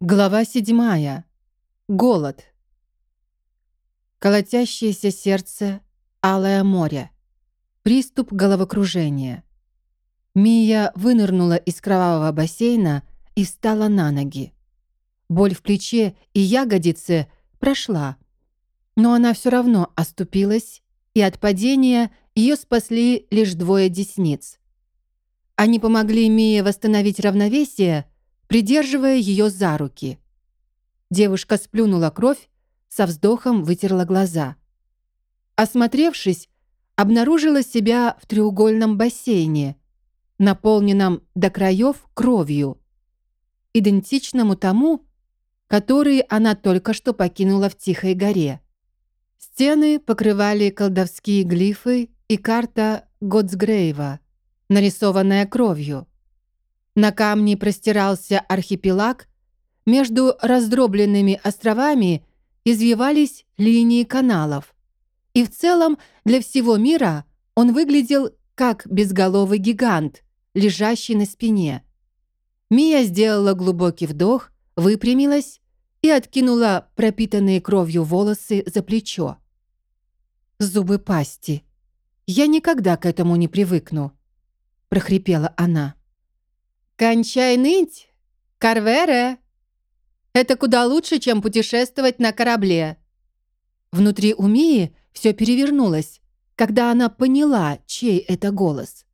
Глава седьмая. Голод. Колотящееся сердце, алое море. Приступ головокружения. Мия вынырнула из кровавого бассейна и встала на ноги. Боль в плече и ягодице прошла, но она все равно оступилась, и от падения ее спасли лишь двое десниц. Они помогли Мии восстановить равновесие, придерживая ее за руки. Девушка сплюнула кровь, со вздохом вытерла глаза. Осмотревшись, обнаружила себя в треугольном бассейне, наполненном до краев кровью, идентичному тому, который она только что покинула в Тихой горе. Стены покрывали колдовские глифы и карта Готсгрейва, нарисованная кровью. На камне простирался архипелаг, между раздробленными островами извивались линии каналов. И в целом для всего мира он выглядел как безголовый гигант, лежащий на спине. Мия сделала глубокий вдох, выпрямилась и откинула пропитанные кровью волосы за плечо. «Зубы пасти. Я никогда к этому не привыкну», — прохрипела она. «Кончай ныть, Карвере! Это куда лучше, чем путешествовать на корабле!» Внутри у все перевернулось, когда она поняла, чей это голос.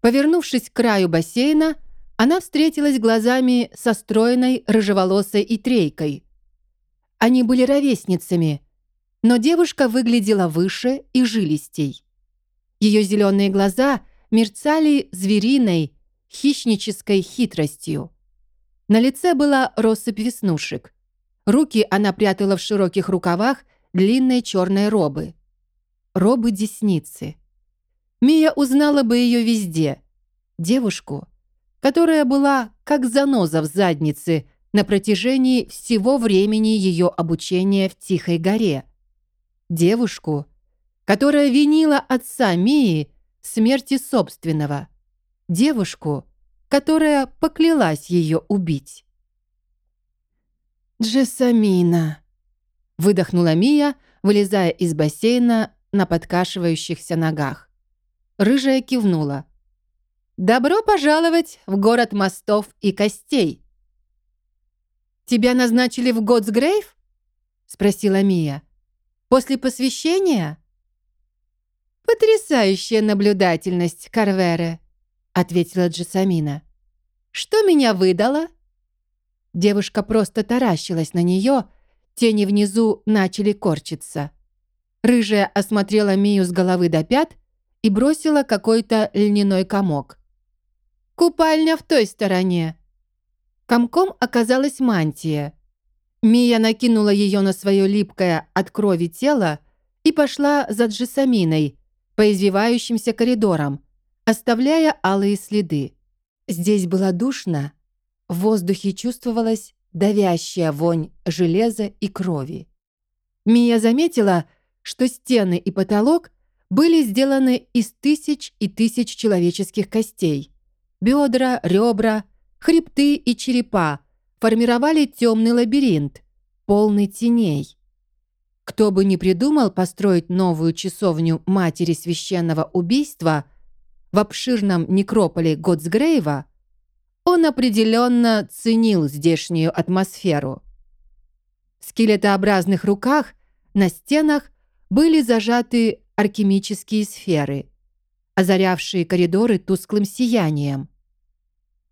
Повернувшись к краю бассейна, она встретилась глазами со стройной рыжеволосой и трейкой. Они были ровесницами, но девушка выглядела выше и жилистей. Ее зеленые глаза мерцали звериной, хищнической хитростью. На лице была россыпь веснушек. Руки она прятала в широких рукавах длинной черной робы. Робы десницы. Мия узнала бы ее везде. Девушку, которая была как заноза в заднице на протяжении всего времени ее обучения в Тихой горе. Девушку, которая винила отца Мии в смерти собственного – девушку, которая поклялась ее убить. «Джессамина», — выдохнула Мия, вылезая из бассейна на подкашивающихся ногах. Рыжая кивнула. «Добро пожаловать в город мостов и костей!» «Тебя назначили в Готсгрейв?» — спросила Мия. «После посвящения?» «Потрясающая наблюдательность, Карвере!» — ответила Джессамина. «Что меня выдало?» Девушка просто таращилась на нее, тени внизу начали корчиться. Рыжая осмотрела Мию с головы до пят и бросила какой-то льняной комок. «Купальня в той стороне». Комком оказалась мантия. Мия накинула ее на свое липкое от крови тело и пошла за Джессаминой по извивающимся коридорам, оставляя алые следы. Здесь было душно, в воздухе чувствовалась давящая вонь железа и крови. Мия заметила, что стены и потолок были сделаны из тысяч и тысяч человеческих костей. Бедра, ребра, хребты и черепа формировали темный лабиринт, полный теней. Кто бы ни придумал построить новую часовню матери священного убийства, в обширном некрополе Готсгрейва, он определенно ценил здешнюю атмосферу. В скелетообразных руках на стенах были зажаты алхимические сферы, озарявшие коридоры тусклым сиянием.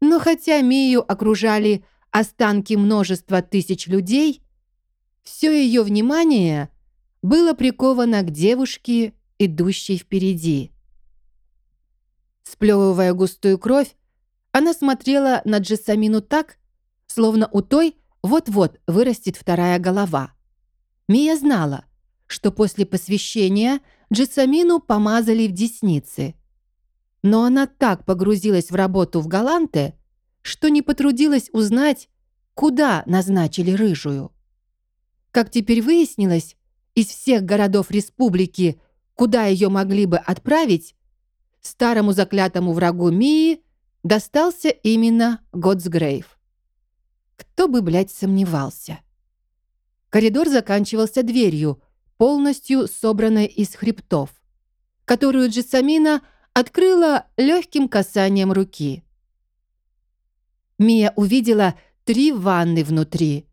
Но хотя Мию окружали останки множества тысяч людей, все ее внимание было приковано к девушке, идущей впереди. Сплевывая густую кровь, она смотрела на Джессамину так, словно у той вот-вот вырастет вторая голова. Мия знала, что после посвящения Джессамину помазали в десницы. Но она так погрузилась в работу в Галанте, что не потрудилась узнать, куда назначили рыжую. Как теперь выяснилось, из всех городов республики, куда ее могли бы отправить, старому заклятому врагу Мии достался именно Готсгрейв. Кто бы, блядь, сомневался. Коридор заканчивался дверью, полностью собранной из хребтов, которую Джессамина открыла легким касанием руки. Мия увидела три ванны внутри.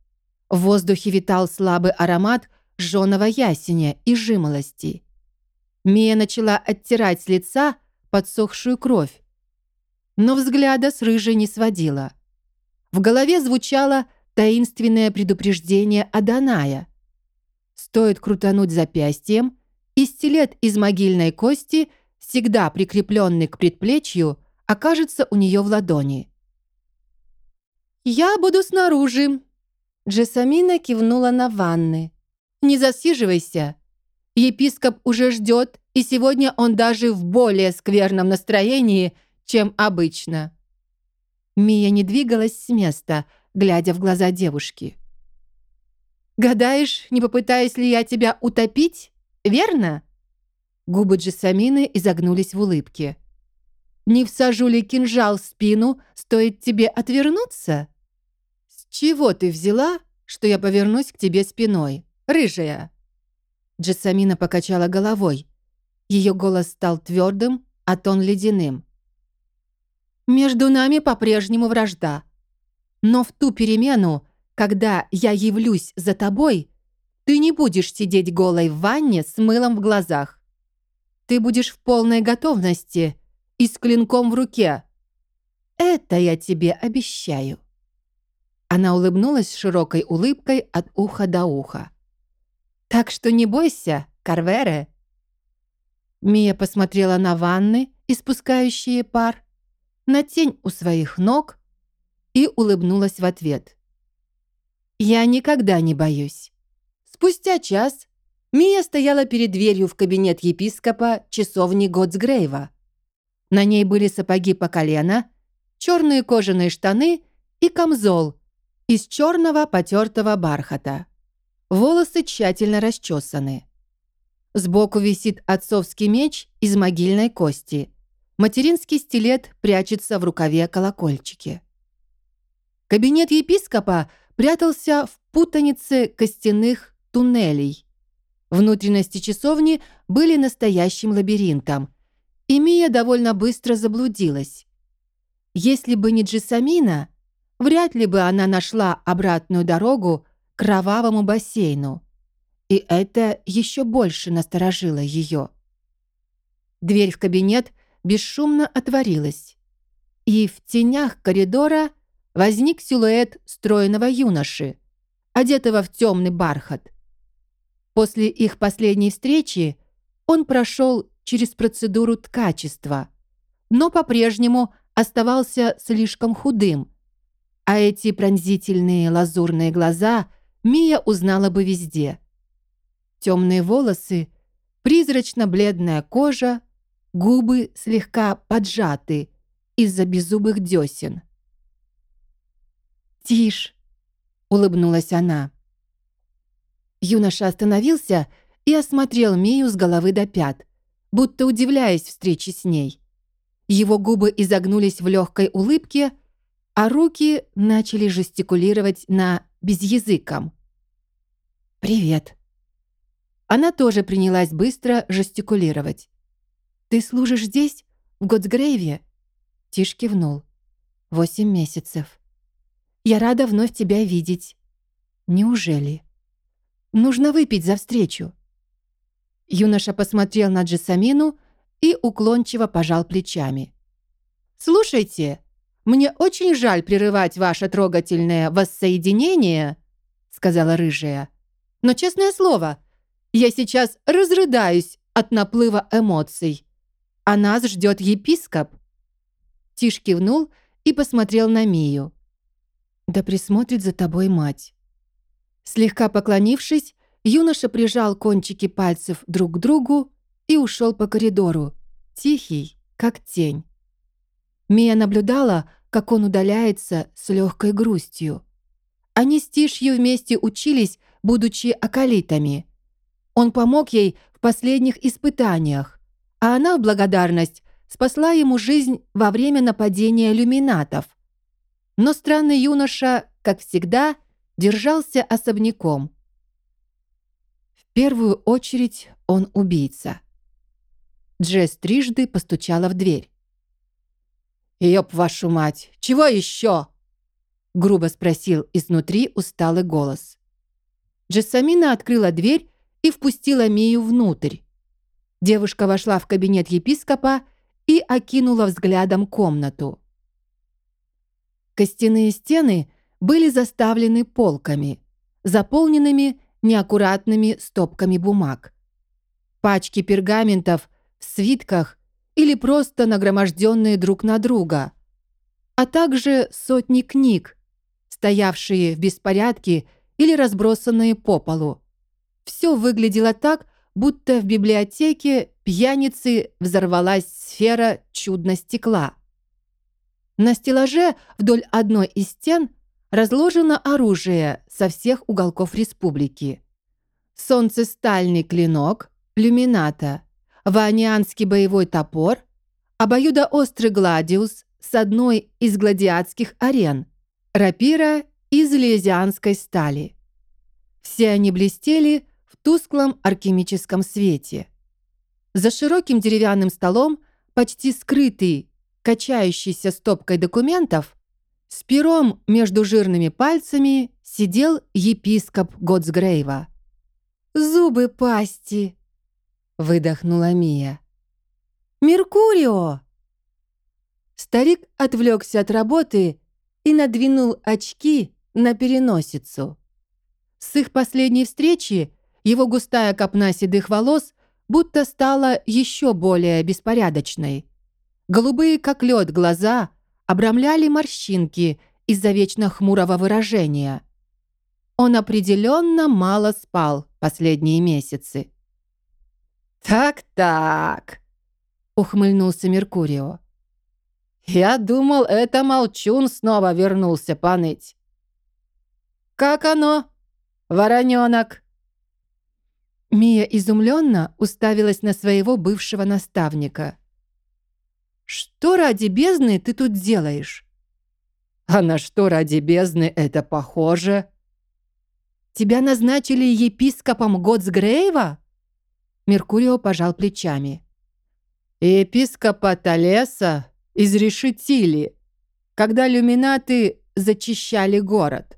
В воздухе витал слабый аромат жженого ясеня и жимолости. Мия начала оттирать с лица подсохшую кровь, но взгляда с рыжей не сводила. В голове звучало таинственное предупреждение Аданая. Стоит крутануть запястьем, и стилет из могильной кости, всегда прикрепленный к предплечью, окажется у нее в ладони. «Я буду снаружи», — Джессамина кивнула на ванны. «Не засиживайся. Епископ уже ждет, и сегодня он даже в более скверном настроении, чем обычно». Мия не двигалась с места, глядя в глаза девушки. «Гадаешь, не попытаюсь ли я тебя утопить, верно?» Губы Джессамины изогнулись в улыбке. «Не всажу ли кинжал в спину, стоит тебе отвернуться?» «С чего ты взяла, что я повернусь к тебе спиной, рыжая?» Джессамина покачала головой. Ее голос стал твердым, а тон ледяным. «Между нами по-прежнему вражда. Но в ту перемену, когда я явлюсь за тобой, ты не будешь сидеть голой в ванне с мылом в глазах. Ты будешь в полной готовности и с клинком в руке. Это я тебе обещаю». Она улыбнулась широкой улыбкой от уха до уха. «Так что не бойся, Карвере». Мия посмотрела на ванны, испускающие пар, на тень у своих ног и улыбнулась в ответ. «Я никогда не боюсь». Спустя час Мия стояла перед дверью в кабинет епископа часовни Готсгрейва. На ней были сапоги по колено, черные кожаные штаны и камзол из черного потертого бархата. Волосы тщательно расчесаны. Сбоку висит отцовский меч из могильной кости. Материнский стилет прячется в рукаве колокольчики. Кабинет епископа прятался в путанице костяных туннелей. Внутренности часовни были настоящим лабиринтом, и Мия довольно быстро заблудилась. Если бы не Джессамина, вряд ли бы она нашла обратную дорогу к кровавому бассейну. И это еще больше насторожило ее. Дверь в кабинет бесшумно отворилась. И в тенях коридора возник силуэт стройного юноши, одетого в темный бархат. После их последней встречи он прошел через процедуру ткачества, но по-прежнему оставался слишком худым, а эти пронзительные лазурные глаза Мия узнала бы везде. Темные волосы, призрачно-бледная кожа, губы слегка поджаты из-за беззубых десен. «Тишь!» — улыбнулась она. Юноша остановился и осмотрел Мию с головы до пят, будто удивляясь встрече с ней. Его губы изогнулись в легкой улыбке, а руки начали жестикулировать на безязыком. «Привет». Она тоже принялась быстро жестикулировать. «Ты служишь здесь, в Готсгрейве?» Тиш кивнул. «Восемь месяцев. Я рада вновь тебя видеть. Неужели? Нужно выпить за встречу». Юноша посмотрел на Джессамину и уклончиво пожал плечами. «Слушайте, мне очень жаль прерывать ваше трогательное воссоединение», сказала рыжая. «Но, честное слово, я сейчас разрыдаюсь от наплыва эмоций а нас ждет епископ». Тиш кивнул и посмотрел на Мию. «Да присмотрит за тобой мать». Слегка поклонившись, юноша прижал кончики пальцев друг к другу и ушел по коридору, тихий, как тень. Мия наблюдала, как он удаляется с легкой грустью. Они с Тишью вместе учились, будучи околитами. Он помог ей в последних испытаниях а она в благодарность спасла ему жизнь во время нападения люминатов. Но странный юноша, как всегда, держался особняком. В первую очередь он убийца. Джесс трижды постучала в дверь. «Ёб вашу мать! Чего еще?» Грубо спросил изнутри усталый голос. Джессамина открыла дверь и впустила Мию внутрь. Девушка вошла в кабинет епископа и окинула взглядом комнату. Костяные стены были заставлены полками, заполненными неаккуратными стопками бумаг. Пачки пергаментов в свитках или просто нагроможденные друг на друга, а также сотни книг, стоявшие в беспорядке или разбросанные по полу. Все выглядело так, будто в библиотеке пьяницы взорвалась сфера чудно-стекла. На стеллаже вдоль одной из стен разложено оружие со всех уголков республики. Солнцестальный клинок, люмината, ванианский боевой топор, обоюдоострый гладиус с одной из гладиатских арен, рапира из лезианской стали. Все они блестели тусклом алхимическом свете. За широким деревянным столом, почти скрытый качающейся стопкой документов, с пером между жирными пальцами сидел епископ Готсгрейва. «Зубы пасти!» — выдохнула Мия. «Меркурио!» Старик отвлекся от работы и надвинул очки на переносицу. С их последней встречи его густая копна седых волос будто стала еще более беспорядочной. Голубые, как лед, глаза обрамляли морщинки из-за вечно хмурого выражения. Он определенно мало спал последние месяцы. «Так-так», — ухмыльнулся Меркурио. «Я думал, это Молчун снова вернулся поныть». «Как оно, вороненок?» Мия изумленно уставилась на своего бывшего наставника. «Что ради бездны ты тут делаешь?» «А на что ради бездны это похоже?» «Тебя назначили епископом Готсгрейва?» Меркурио пожал плечами. «Епископа Талеса изрешетили, когда люминаты зачищали город.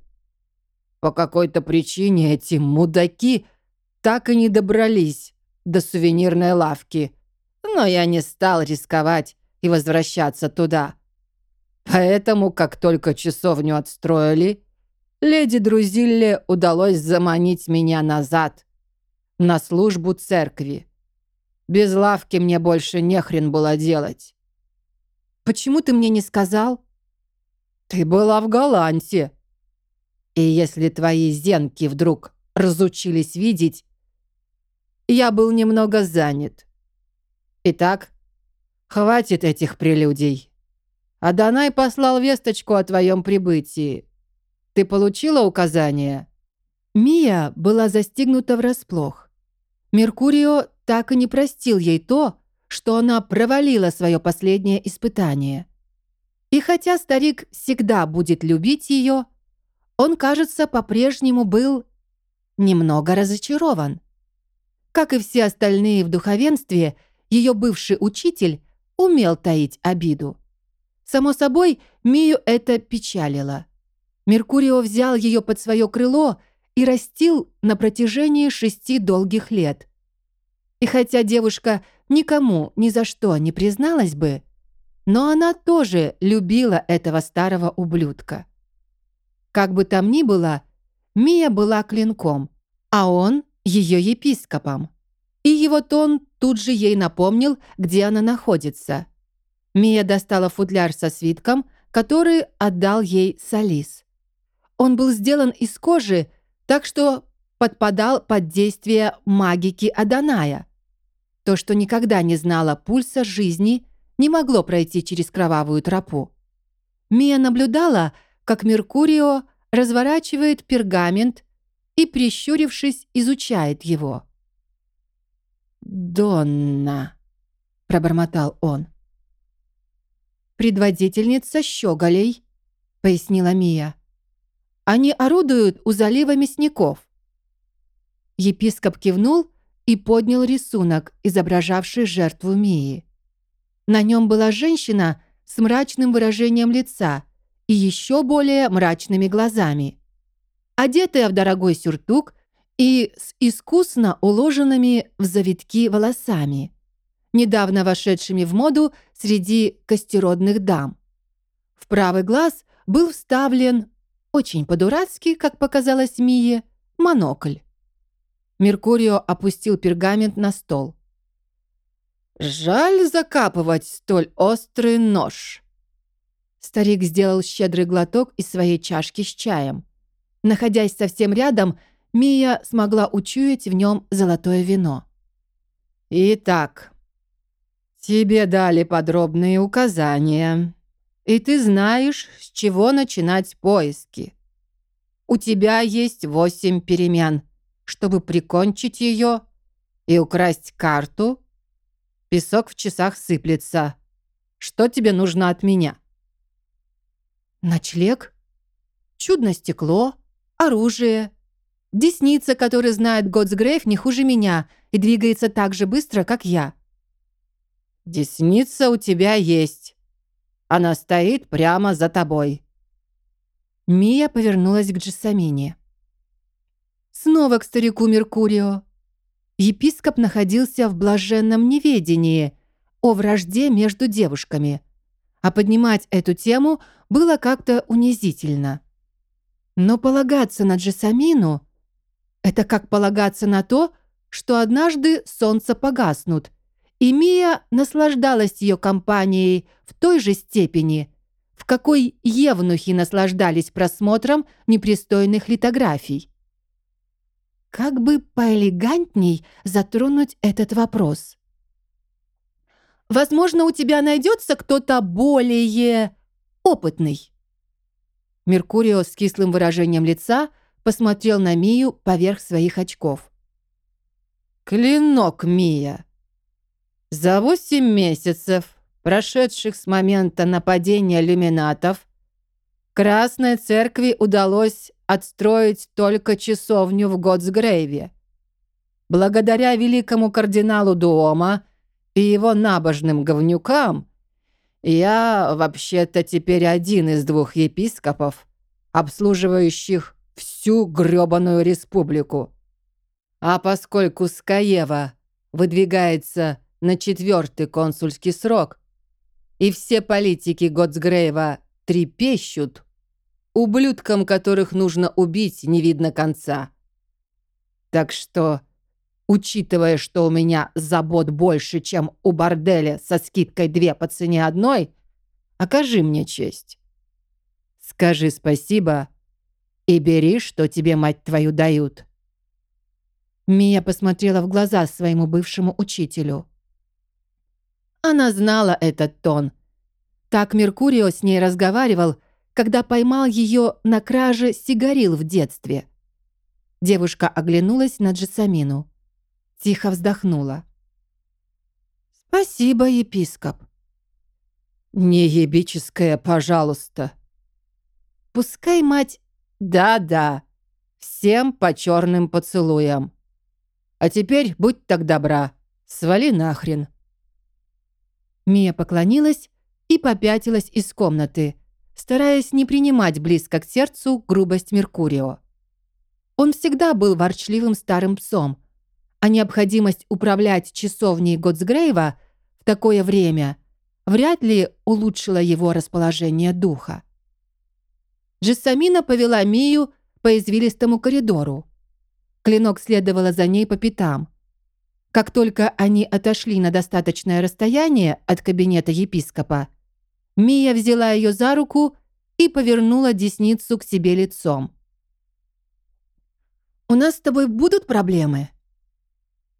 По какой-то причине эти мудаки так и не добрались до сувенирной лавки, но я не стал рисковать и возвращаться туда. Поэтому, как только часовню отстроили, леди Друзилле удалось заманить меня назад, на службу церкви. Без лавки мне больше не хрен было делать. «Почему ты мне не сказал?» «Ты была в Голландии. И если твои зенки вдруг разучились видеть, я был немного занят. Итак, Хватит этих прелюдий. Адонай послал весточку о твоем прибытии. Ты получила указание?» Мия была застигнута врасплох. Меркурио так и не простил ей то, что она провалила свое последнее испытание. И хотя старик всегда будет любить ее, он, кажется, по-прежнему был немного разочарован. Как и все остальные в духовенстве, ее бывший учитель умел таить обиду. Само собой, Мию это печалило. Меркурио взял ее под свое крыло и растил на протяжении шести долгих лет. И хотя девушка никому ни за что не призналась бы, но она тоже любила этого старого ублюдка. Как бы там ни было, Мия была клинком, а он — ее епископом. И его тон тут же ей напомнил, где она находится. Мия достала футляр со свитком, который отдал ей Салис. Он был сделан из кожи, так что подпадал под действие магики Аданая. То, что никогда не знала пульса жизни, не могло пройти через кровавую тропу. Мия наблюдала, как Меркурио разворачивает пергамент и, прищурившись, изучает его. «Донна», — пробормотал он. «Предводительница щеголей», — пояснила Мия. Они орудуют у залива мясников». Епископ кивнул и поднял рисунок, изображавший жертву Мии. На нем была женщина с мрачным выражением лица и еще более мрачными глазами, одетая в дорогой сюртук и с искусно уложенными в завитки волосами, недавно вошедшими в моду среди костеродных дам. В правый глаз был вставлен, очень по-дурацки, как показалось Мие, монокль. Меркурио опустил пергамент на стол. «Жаль закапывать столь острый нож». Старик сделал щедрый глоток из своей чашки с чаем. Находясь совсем рядом, Мия смогла учуять в нем золотое вино. «Итак, тебе дали подробные указания, и ты знаешь, с чего начинать поиски. У тебя есть восемь перемен, чтобы прикончить ее и украсть карту. Песок в часах сыплется. Что тебе нужно от меня?» «Ночлег? Чудное стекло? Оружие?» Десница, который знает Готсгрейв не хуже меня и двигается так же быстро, как я. Десница у тебя есть. Она стоит прямо за тобой. Мия повернулась к Джессамине. Снова к старику Меркурио. Епископ находился в блаженном неведении о вражде между девушками, а поднимать эту тему было как-то унизительно. Но полагаться на Джессамину это как полагаться на то, что однажды солнце погаснут, и Мия наслаждалась ее компанией в той же степени, в какой евнухи наслаждались просмотром непристойных литографий. Как бы поэлегантней затронуть этот вопрос? «Возможно, у тебя найдется кто-то более опытный». Меркурио с кислым выражением лица посмотрел на Мию поверх своих очков. «Клинок, Мия! За восемь месяцев, прошедших с момента нападения люминатов, Красной Церкви удалось отстроить только часовню в Готсгрейве. Благодаря великому кардиналу Дуома и его набожным говнюкам я вообще-то теперь один из двух епископов, обслуживающих всю грёбаную республику. А поскольку Скаева выдвигается на четвертый консульский срок, и все политики Готсгрейва трепещут, ублюдкам, которых нужно убить, не видно конца. Так что, учитывая, что у меня забот больше, чем у борделя со скидкой две по цене одной, окажи мне честь. Скажи спасибо и бери, что тебе, мать твою, дают». Мия посмотрела в глаза своему бывшему учителю. Она знала этот тон. Так Меркурио с ней разговаривал, когда поймал ее на краже сигарил в детстве. Девушка оглянулась на Джессамину. Тихо вздохнула. «Спасибо, епископ». «Не ебическое, пожалуйста». Пускай мать да-да, всем по черным поцелуям. А теперь будь так добра, свали нахрен. Мия поклонилась и попятилась из комнаты, стараясь не принимать близко к сердцу грубость Меркурио. Он всегда был ворчливым старым псом, а необходимость управлять часовней Готсгрейва в такое время вряд ли улучшила его расположение духа. Джессамина повела Мию по извилистому коридору. Клинок следовала за ней по пятам. Как только они отошли на достаточное расстояние от кабинета епископа, Мия взяла ее за руку и повернула десницу к себе лицом. «У нас с тобой будут проблемы?»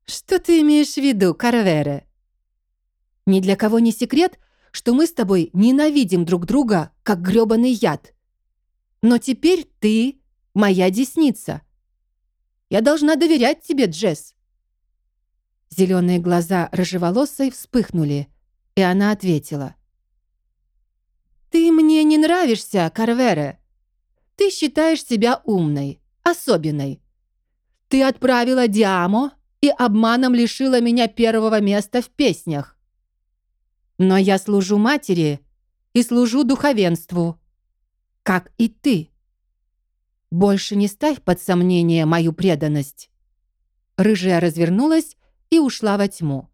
«Что ты имеешь в виду, Карвере?» «Ни для кого не секрет, что мы с тобой ненавидим друг друга, как грёбаный яд. Но теперь ты моя десница. Я должна доверять тебе, Джесс». Зеленые глаза рыжеволосой вспыхнули, и она ответила. «Ты мне не нравишься, Карвере. Ты считаешь себя умной, особенной. Ты отправила Диамо и обманом лишила меня первого места в песнях. Но я служу матери и служу духовенству, как и ты. Больше не ставь под сомнение мою преданность. Рыжая развернулась и ушла во тьму.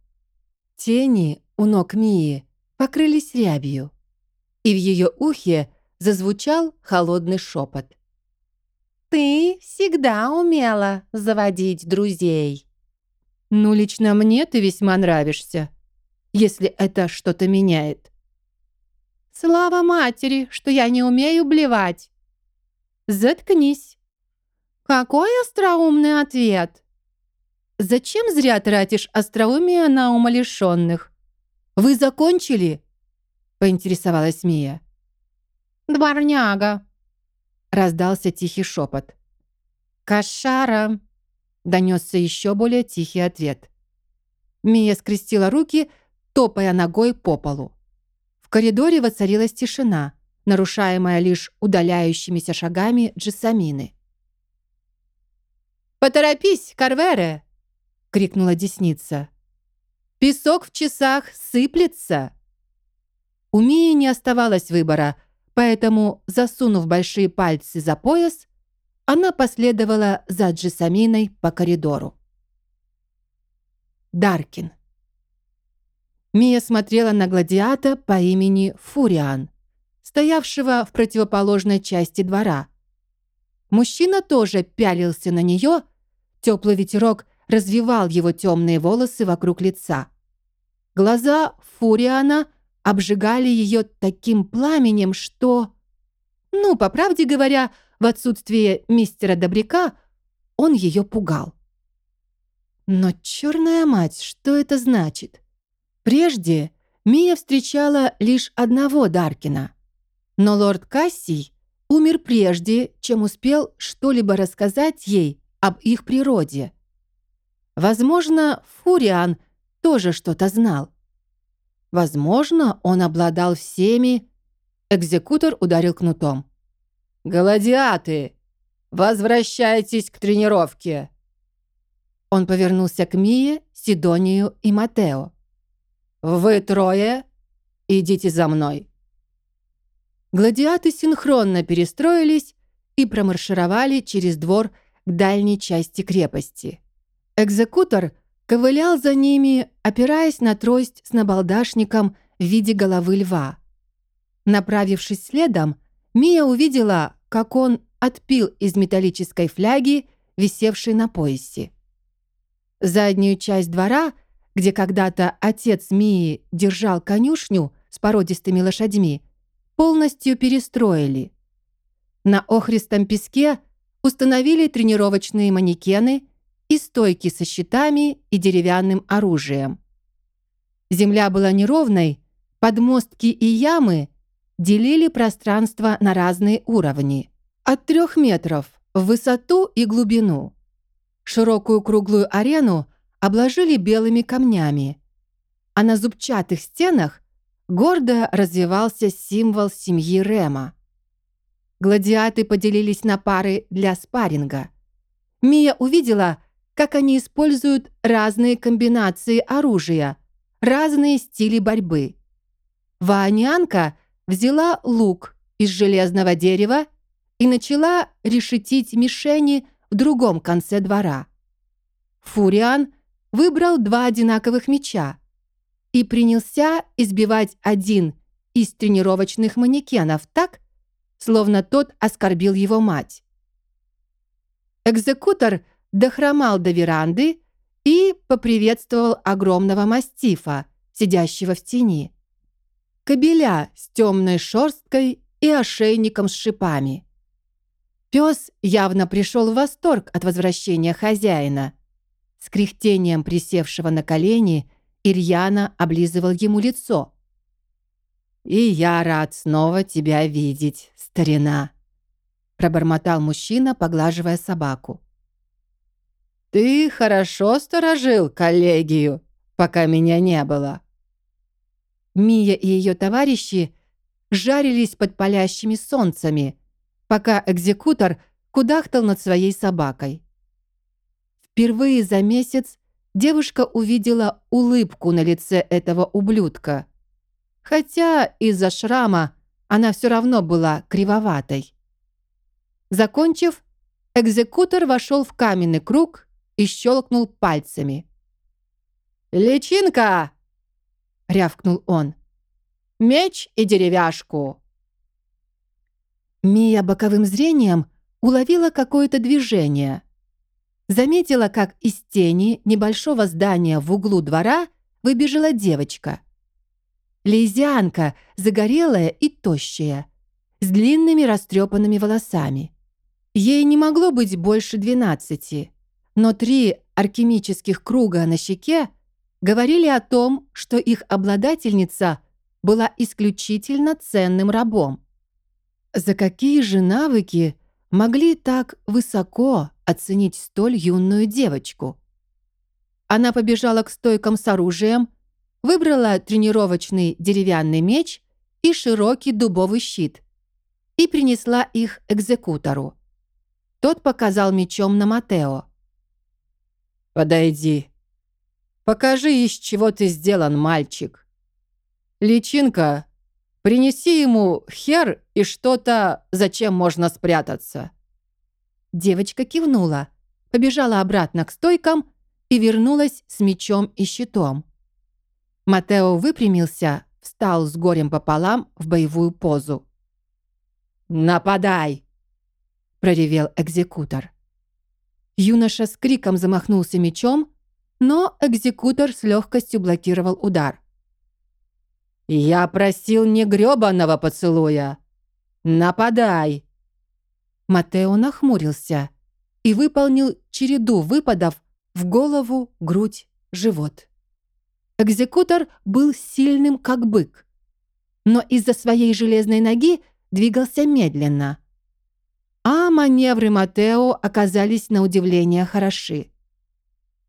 Тени у ног Мии покрылись рябью, и в ее ухе зазвучал холодный шепот. «Ты всегда умела заводить друзей». «Ну, лично мне ты весьма нравишься, если это что-то меняет». «Слава матери, что я не умею блевать!» «Заткнись!» «Какой остроумный ответ!» «Зачем зря тратишь остроумие на умалишенных? Вы закончили?» — поинтересовалась Мия. «Дворняга!» — раздался тихий шепот. «Кошара!» — донесся еще более тихий ответ. Мия скрестила руки, топая ногой по полу. В коридоре воцарилась тишина, нарушаемая лишь удаляющимися шагами Джессамины. «Поторопись, Карвере!» — крикнула десница. «Песок в часах сыплется!» У Мии не оставалось выбора, поэтому, засунув большие пальцы за пояс, она последовала за Джессаминой по коридору. Даркин. Мия смотрела на гладиата по имени Фуриан, стоявшего в противоположной части двора. Мужчина тоже пялился на нее, теплый ветерок развивал его темные волосы вокруг лица. Глаза Фуриана обжигали ее таким пламенем, что... Ну, по правде говоря, в отсутствие мистера Добряка он ее пугал. Но черная мать, что это значит? Прежде Мия встречала лишь одного Даркина. Но лорд Кассий умер прежде, чем успел что-либо рассказать ей об их природе. Возможно, Фуриан тоже что-то знал. Возможно, он обладал всеми... Экзекутор ударил кнутом. «Гладиаты! Возвращайтесь к тренировке!» Он повернулся к Мие, Сидонию и Матео. «Вы трое идите за мной!» Гладиаты синхронно перестроились и промаршировали через двор к дальней части крепости. Экзекутор — ковылял за ними, опираясь на трость с набалдашником в виде головы льва. Направившись следом, Мия увидела, как он отпил из металлической фляги, висевшей на поясе. Заднюю часть двора, где когда-то отец Мии держал конюшню с породистыми лошадьми, полностью перестроили. На охристом песке установили тренировочные манекены – и стойки со щитами и деревянным оружием. Земля была неровной, подмостки и ямы делили пространство на разные уровни. От трех метров в высоту и глубину. Широкую круглую арену обложили белыми камнями, а на зубчатых стенах гордо развивался символ семьи Рема. Гладиаты поделились на пары для спарринга. Мия увидела, как они используют разные комбинации оружия, разные стили борьбы. Ваанянка взяла лук из железного дерева и начала решетить мишени в другом конце двора. Фуриан выбрал два одинаковых меча и принялся избивать один из тренировочных манекенов так, словно тот оскорбил его мать. Экзекутор – дохромал до веранды и поприветствовал огромного мастифа, сидящего в тени. Кобеля с темной шерсткой и ошейником с шипами. Пес явно пришел в восторг от возвращения хозяина. С кряхтением присевшего на колени Ирьяна облизывал ему лицо. «И я рад снова тебя видеть, старина», пробормотал мужчина, поглаживая собаку. «Ты хорошо сторожил коллегию, пока меня не было». Мия и ее товарищи жарились под палящими солнцами, пока экзекутор кудахтал над своей собакой. Впервые за месяц девушка увидела улыбку на лице этого ублюдка, хотя из-за шрама она все равно была кривоватой. Закончив, экзекутор вошел в каменный круг и щелкнул пальцами. «Личинка!» — рявкнул он. «Меч и деревяшку!» Мия боковым зрением уловила какое-то движение. Заметила, как из тени небольшого здания в углу двора выбежала девочка. Лизианка, загорелая и тощая, с длинными растрепанными волосами. Ей не могло быть больше двенадцати, но три алхимических круга на щеке говорили о том, что их обладательница была исключительно ценным рабом. За какие же навыки могли так высоко оценить столь юную девочку? Она побежала к стойкам с оружием, выбрала тренировочный деревянный меч и широкий дубовый щит и принесла их экзекутору. Тот показал мечом на Матео. «Подойди. Покажи, из чего ты сделан, мальчик. Личинка Принеси ему хер и что-то, зачем можно спрятаться». Девочка кивнула, побежала обратно к стойкам и вернулась с мечом и щитом. Матео выпрямился, встал с горем пополам в боевую позу. «Нападай!» — проревел экзекутор. Юноша с криком замахнулся мечом, но экзекутор с легкостью блокировал удар. «Я просил не грёбаного поцелуя! Нападай!» Матео нахмурился и выполнил череду выпадов в голову, грудь, живот. Экзекутор был сильным, как бык, но из-за своей железной ноги двигался медленно. А маневры Матео оказались на удивление хороши.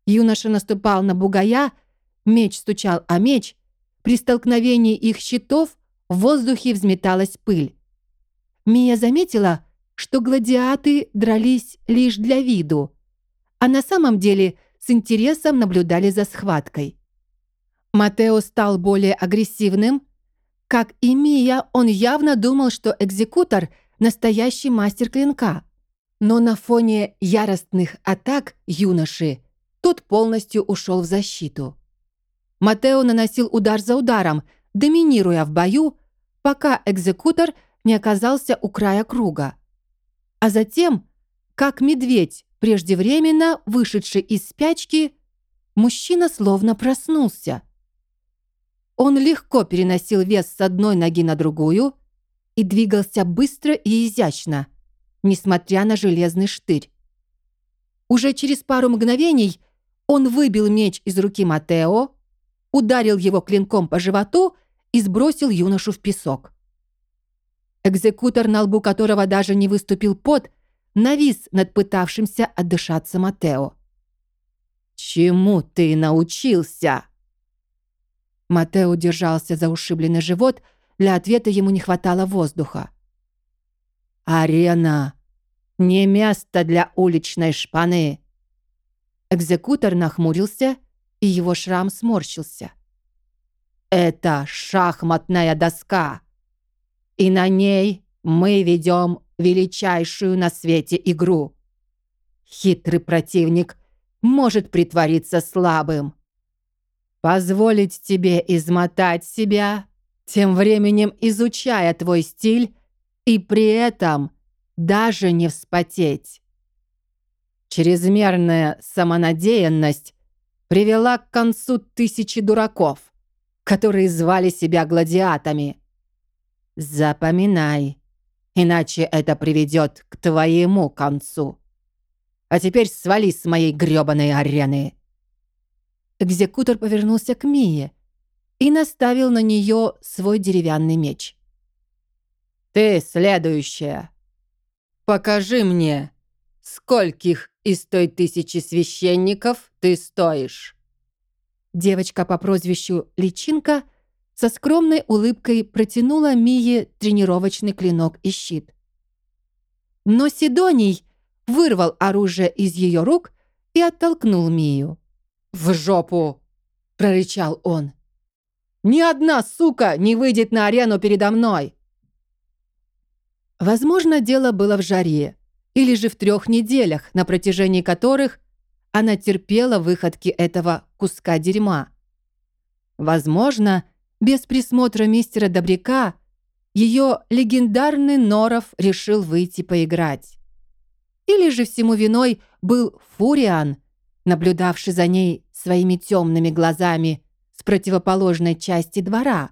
Юноша наступал на бугая, меч стучал о меч, при столкновении их щитов в воздухе взметалась пыль. Мия заметила, что гладиаты дрались лишь для виду, а на самом деле с интересом наблюдали за схваткой. Матео стал более агрессивным. Как и Мия, он явно думал, что экзекутор – настоящий мастер клинка. Но на фоне яростных атак юноши тот полностью ушел в защиту. Матео наносил удар за ударом, доминируя в бою, пока экзекутор не оказался у края круга. А затем, как медведь, преждевременно вышедший из спячки, мужчина словно проснулся. Он легко переносил вес с одной ноги на другую и двигался быстро и изящно, несмотря на железный штырь. Уже через пару мгновений он выбил меч из руки Матео, ударил его клинком по животу и сбросил юношу в песок. Экзекутор, на лбу которого даже не выступил пот, навис над пытавшимся отдышаться Матео. «Чему ты научился?» Матео держался за ушибленный живот, для ответа ему не хватало воздуха. «Арена! Не место для уличной шпаны!» Экзекутор нахмурился и его шрам сморщился. «Это шахматная доска, и на ней мы ведем величайшую на свете игру. Хитрый противник может притвориться слабым, позволить тебе измотать себя, тем временем изучая твой стиль и при этом даже не вспотеть. Чрезмерная самонадеянность привела к концу тысячи дураков, которые звали себя гладиатами. Запоминай, иначе это приведет к твоему концу. А теперь свали с моей грёбаной арены. Экзекутор повернулся к Мие и наставил на нее свой деревянный меч. «Ты следующая. Покажи мне, скольких из той тысячи священников ты стоишь». Девочка по прозвищу Личинка со скромной улыбкой протянула Мие тренировочный клинок и щит. Но Сидоний вырвал оружие из ее рук и оттолкнул Мию. «В жопу!» — прорычал он. «Ни одна сука не выйдет на арену передо мной!» Возможно, дело было в жаре, или же в трех неделях, на протяжении которых она терпела выходки этого куска дерьма. Возможно, без присмотра мистера Добряка ее легендарный Норов решил выйти поиграть. Или же всему виной был Фуриан, наблюдавший за ней своими темными глазами с противоположной части двора.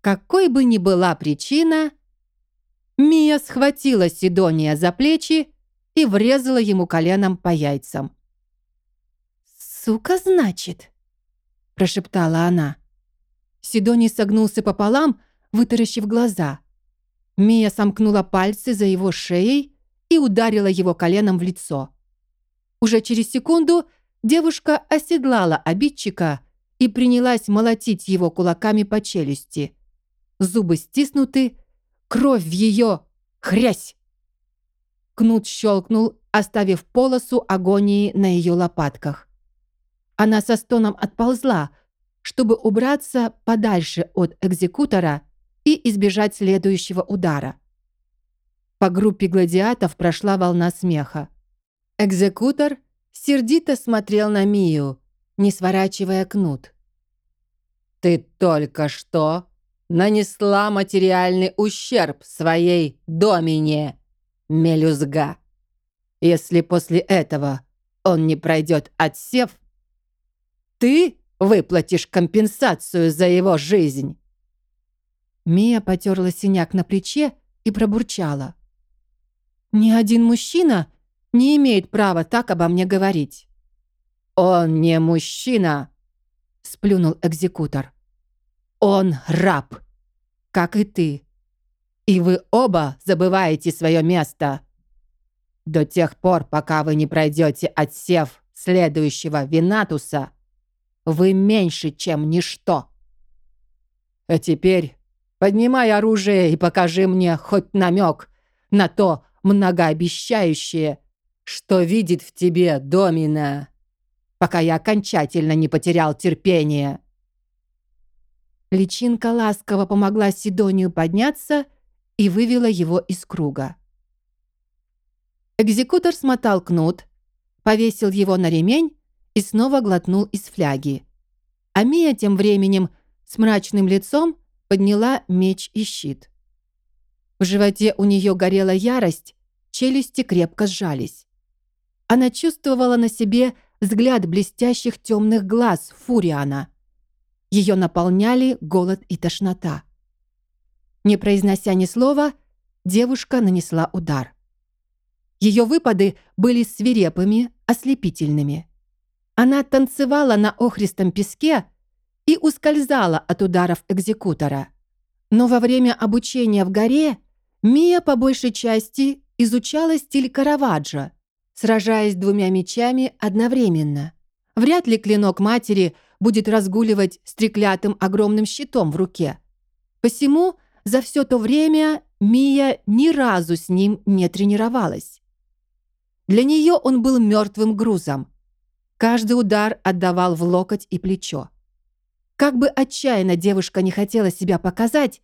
Какой бы ни была причина, Мия схватила Сидония за плечи и врезала ему коленом по яйцам. «Сука, значит?» – прошептала она. Сидоний согнулся пополам, вытаращив глаза. Мия сомкнула пальцы за его шеей и ударила его коленом в лицо. Уже через секунду девушка оседлала обидчика и принялась молотить его кулаками по челюсти. Зубы стиснуты, кровь в ее хрясь. Кнут щелкнул, оставив полосу агонии на ее лопатках. Она со стоном отползла, чтобы убраться подальше от экзекутора и избежать следующего удара. По группе гладиатов прошла волна смеха. Экзекутор сердито смотрел на Мию, не сворачивая кнут. «Ты только что нанесла материальный ущерб своей домине, мелюзга. Если после этого он не пройдет отсев, ты выплатишь компенсацию за его жизнь». Мия потерла синяк на плече и пробурчала. «Ни один мужчина не имеет права так обо мне говорить». «Он не мужчина», — сплюнул экзекутор. «Он раб, как и ты. И вы оба забываете свое место. До тех пор, пока вы не пройдете отсев следующего Винатуса, вы меньше, чем ничто. А теперь поднимай оружие и покажи мне хоть намек на то многообещающее, что видит в тебе Домина, пока я окончательно не потерял терпение». Личинка ласково помогла Сидонию подняться и вывела его из круга. Экзекутор смотал кнут, повесил его на ремень и снова глотнул из фляги. А Мия тем временем с мрачным лицом подняла меч и щит. В животе у нее горела ярость, челюсти крепко сжались. Она чувствовала на себе взгляд блестящих темных глаз Фуриана. Ее наполняли голод и тошнота. Не произнося ни слова, девушка нанесла удар. Ее выпады были свирепыми, ослепительными. Она танцевала на охристом песке и ускользала от ударов экзекутора. Но во время обучения в горе Мия по большей части изучала стиль Караваджо, сражаясь двумя мечами одновременно. Вряд ли клинок матери будет разгуливать с треклятым огромным щитом в руке. Посему за все то время Мия ни разу с ним не тренировалась. Для нее он был мертвым грузом. Каждый удар отдавал в локоть и плечо. Как бы отчаянно девушка не хотела себя показать,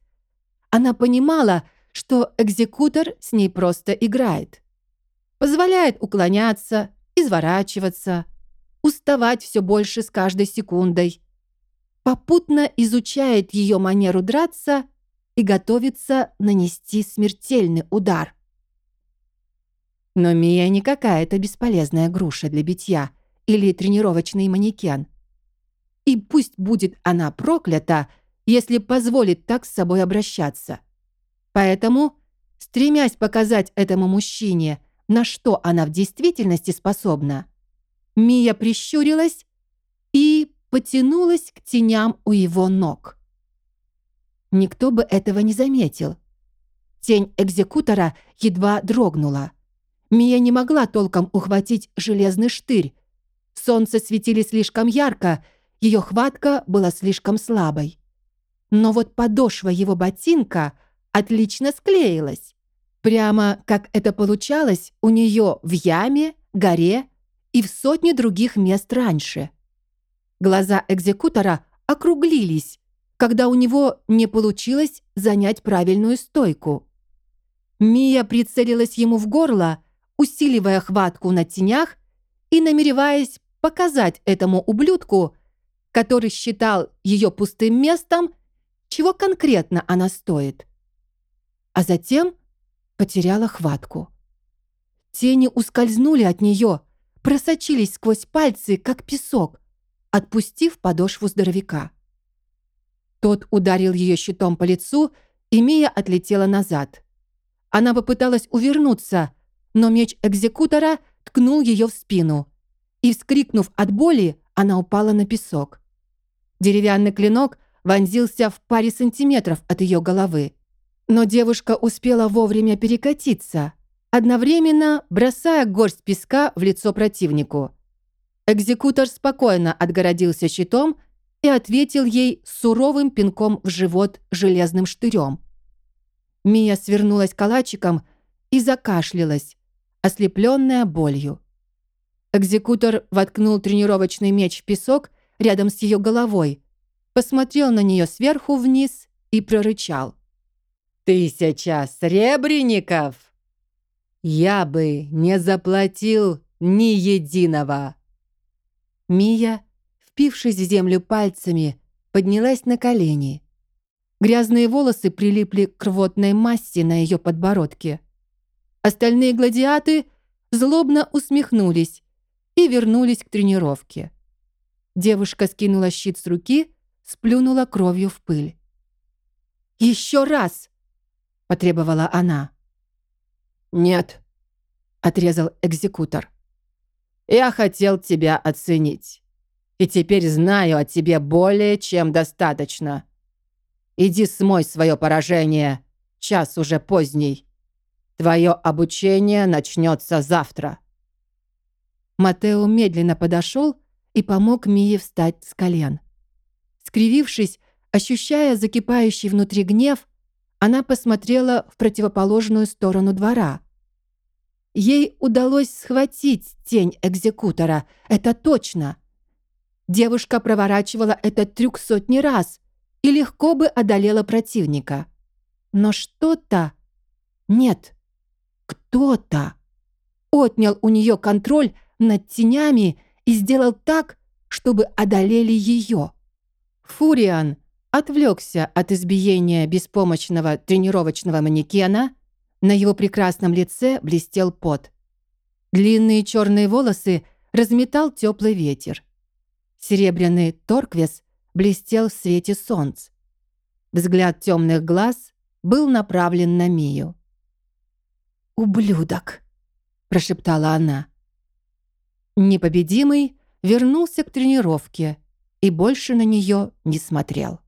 она понимала, что экзекутор с ней просто играет. Позволяет уклоняться, изворачиваться, уставать все больше с каждой секундой. Попутно изучает ее манеру драться и готовится нанести смертельный удар. Но Мия не какая-то бесполезная груша для битья – или тренировочный манекен. И пусть будет она проклята, если позволит так с собой обращаться. Поэтому, стремясь показать этому мужчине, на что она в действительности способна, Мия прищурилась и потянулась к теням у его ног. Никто бы этого не заметил. Тень экзекутора едва дрогнула. Мия не могла толком ухватить железный штырь, Солнце светили слишком ярко, ее хватка была слишком слабой. Но вот подошва его ботинка отлично склеилась. Прямо как это получалось у нее в яме, горе и в сотне других мест раньше. Глаза экзекутора округлились, когда у него не получилось занять правильную стойку. Мия прицелилась ему в горло, усиливая хватку на тенях и намереваясь показать этому ублюдку, который считал ее пустым местом, чего конкретно она стоит. А затем потеряла хватку. Тени ускользнули от нее, просочились сквозь пальцы, как песок, отпустив подошву здоровяка. Тот ударил ее щитом по лицу, и Мия отлетела назад. Она попыталась увернуться, но меч экзекутора ткнул ее в спину. И, вскрикнув от боли, она упала на песок. Деревянный клинок вонзился в паре сантиметров от ее головы. Но девушка успела вовремя перекатиться, одновременно бросая горсть песка в лицо противнику. Экзекутор спокойно отгородился щитом и ответил ей суровым пинком в живот железным штырем. Мия свернулась калачиком и закашлялась, ослепленная болью. Экзекутор воткнул тренировочный меч в песок рядом с ее головой, посмотрел на нее сверху вниз и прорычал. «Тысяча сребреников! Я бы не заплатил ни единого!» Мия, впившись в землю пальцами, поднялась на колени. Грязные волосы прилипли к рвотной массе на ее подбородке. Остальные гладиаты злобно усмехнулись и вернулись к тренировке. Девушка скинула щит с руки, сплюнула кровью в пыль. «Еще раз!» — потребовала она. «Нет», — отрезал экзекутор. Я хотел тебя оценить. И теперь знаю о тебе более чем достаточно. Иди смой свое поражение. Час уже поздний. Твое обучение начнется завтра». Матео медленно подошел и помог Мие встать с колен. Скривившись, ощущая закипающий внутри гнев, она посмотрела в противоположную сторону двора — Ей удалось схватить тень экзекутора, это точно. Девушка проворачивала этот трюк сотни раз и легко бы одолела противника. Но что-то... Нет, кто-то отнял у нее контроль над тенями и сделал так, чтобы одолели ее. Фуриан отвлекся от избиения беспомощного тренировочного манекена на его прекрасном лице блестел пот. Длинные черные волосы разметал теплый ветер. Серебряный торквес блестел в свете солнца. Взгляд темных глаз был направлен на Мию. «Ублюдок!» – прошептала она. Непобедимый вернулся к тренировке и больше на нее не смотрел.